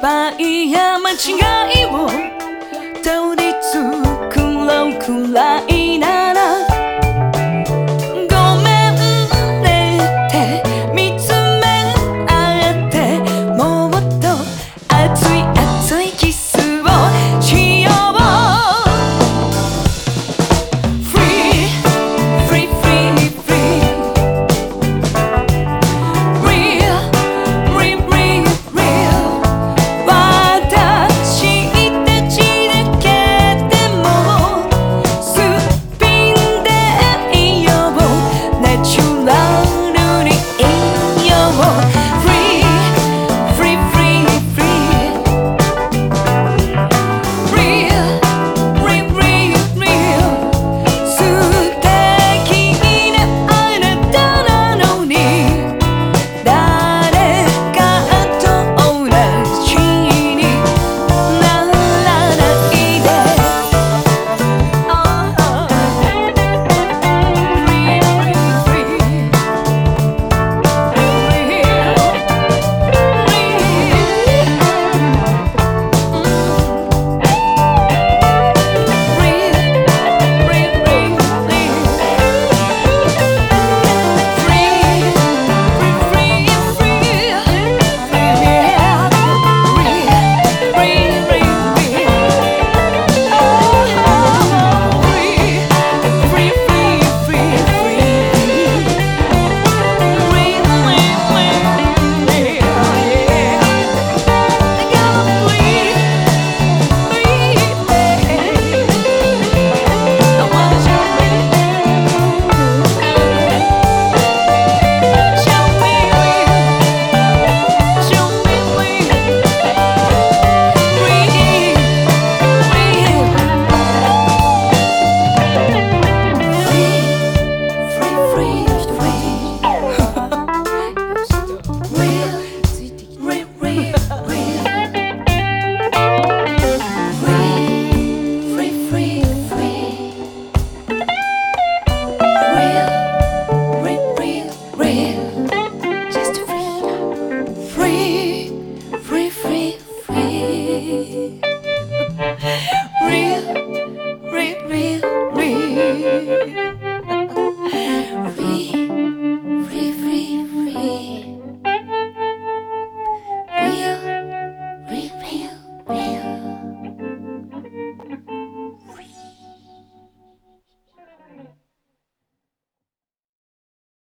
敗や間違いを通り尽くろうくらい